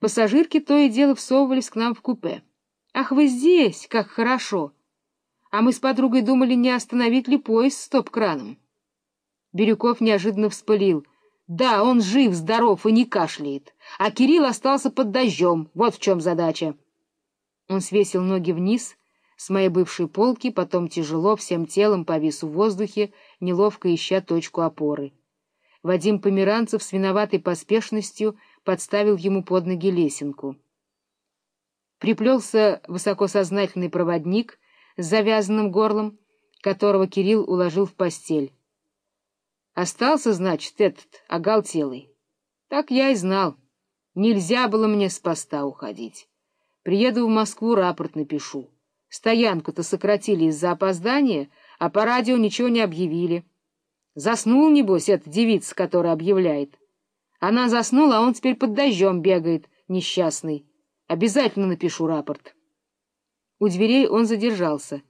Пассажирки то и дело всовывались к нам в купе. «Ах, вы здесь! Как хорошо!» А мы с подругой думали, не остановить ли поезд стоп-краном. Бирюков неожиданно вспылил. «Да, он жив, здоров и не кашляет, а Кирилл остался под дождем. Вот в чем задача». Он свесил ноги вниз с моей бывшей полки, потом тяжело всем телом повис в воздухе, неловко ища точку опоры. Вадим Померанцев с виноватой поспешностью подставил ему под ноги лесенку. Приплелся высокосознательный проводник с завязанным горлом, которого Кирилл уложил в постель. Остался, значит, этот оголтелый. Так я и знал. Нельзя было мне с поста уходить. Приеду в Москву, рапорт напишу. Стоянку-то сократили из-за опоздания, а по радио ничего не объявили. Заснул, небось, эта девица, которая объявляет. Она заснула, а он теперь под дождем бегает, несчастный. Обязательно напишу рапорт. У дверей он задержался.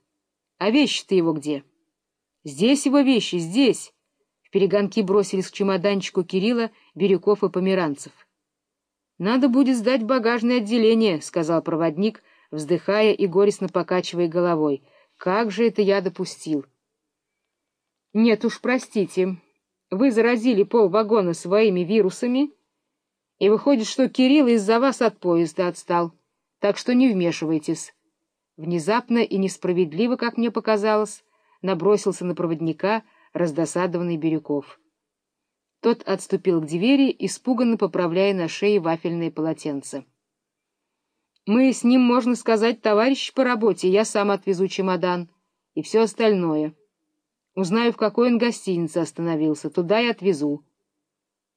А вещи-то его где? Здесь его вещи, здесь. В перегонки бросились к чемоданчику Кирилла, Бирюков и Померанцев. — Надо будет сдать багажное отделение, — сказал проводник, вздыхая и горестно покачивая головой. — Как же это я допустил? — Нет уж, простите, вы заразили полвагона своими вирусами, и выходит, что Кирилл из-за вас от поезда отстал, так что не вмешивайтесь. Внезапно и несправедливо, как мне показалось, набросился на проводника раздосадованный Бирюков. Тот отступил к двери, испуганно поправляя на шее вафельное полотенце. — Мы с ним, можно сказать, товарищи по работе, я сам отвезу чемодан и все остальное. Узнаю, в какой он гостинице остановился, туда и отвезу.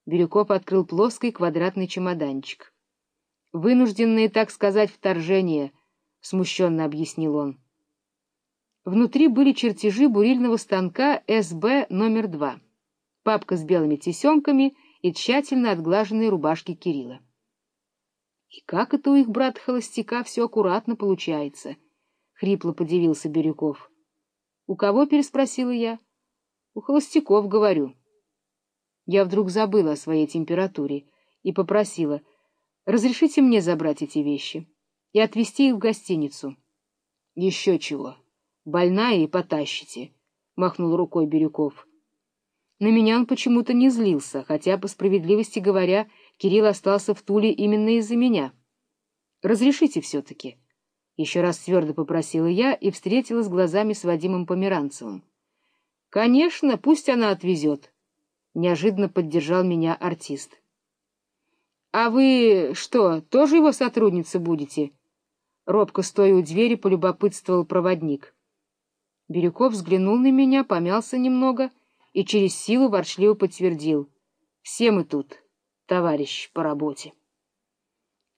Бирюков открыл плоский квадратный чемоданчик. — Вынужденные, так сказать, вторжения, — смущенно объяснил он. Внутри были чертежи бурильного станка СБ номер два, папка с белыми тесемками и тщательно отглаженные рубашки Кирилла. — И как это у их брата-холостяка все аккуратно получается? — хрипло подивился Бирюков. — У кого? — переспросила я. — У холостяков, говорю. Я вдруг забыла о своей температуре и попросила, разрешите мне забрать эти вещи и отвезти их в гостиницу. — Еще чего. Больная и потащите, — махнул рукой Бирюков. На меня он почему-то не злился, хотя, по справедливости говоря, Кирилл остался в Туле именно из-за меня. — Разрешите все-таки. — еще раз твердо попросила я и встретилась глазами с Вадимом Померанцевым. — Конечно, пусть она отвезет. Неожиданно поддержал меня артист. — А вы что, тоже его сотрудница будете? Робко стоя у двери, полюбопытствовал проводник. Бирюков взглянул на меня, помялся немного и через силу ворчливо подтвердил. — Все мы тут, товарищ по работе.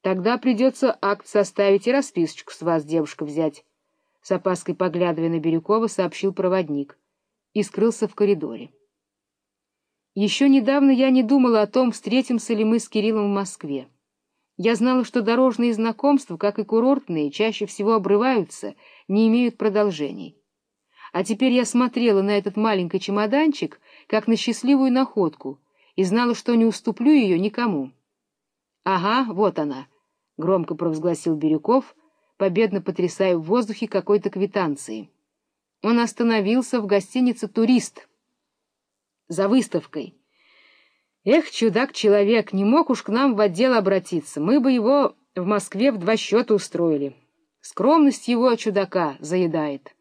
Тогда придется акт составить и расписочку с вас, девушка, взять. С опаской поглядывая на Бирюкова, сообщил проводник и скрылся в коридоре. Еще недавно я не думала о том, встретимся ли мы с Кириллом в Москве. Я знала, что дорожные знакомства, как и курортные, чаще всего обрываются, не имеют продолжений. А теперь я смотрела на этот маленький чемоданчик, как на счастливую находку, и знала, что не уступлю ее никому. Ага, вот она громко провозгласил Бирюков, победно потрясая в воздухе какой-то квитанцией. Он остановился в гостинице «Турист» за выставкой. Эх, чудак-человек, не мог уж к нам в отдел обратиться, мы бы его в Москве в два счета устроили. Скромность его, чудака, заедает.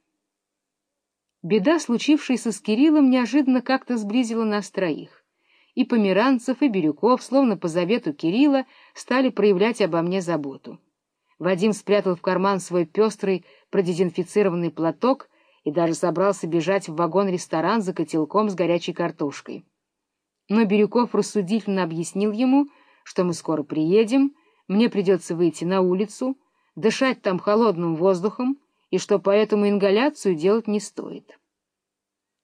Беда, случившаяся с Кириллом, неожиданно как-то сблизила нас троих и Померанцев, и Бирюков, словно по завету Кирилла, стали проявлять обо мне заботу. Вадим спрятал в карман свой пестрый продезинфицированный платок и даже собрался бежать в вагон-ресторан за котелком с горячей картошкой. Но Бирюков рассудительно объяснил ему, что мы скоро приедем, мне придется выйти на улицу, дышать там холодным воздухом, и что поэтому ингаляцию делать не стоит.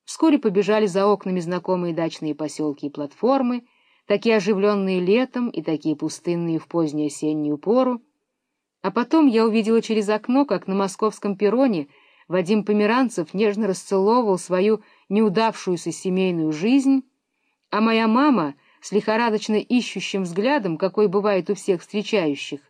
Вскоре побежали за окнами знакомые дачные поселки и платформы, такие оживленные летом и такие пустынные в позднюю осеннюю пору. А потом я увидела через окно, как на московском перроне Вадим Померанцев нежно расцеловывал свою неудавшуюся семейную жизнь, а моя мама с лихорадочно ищущим взглядом, какой бывает у всех встречающих,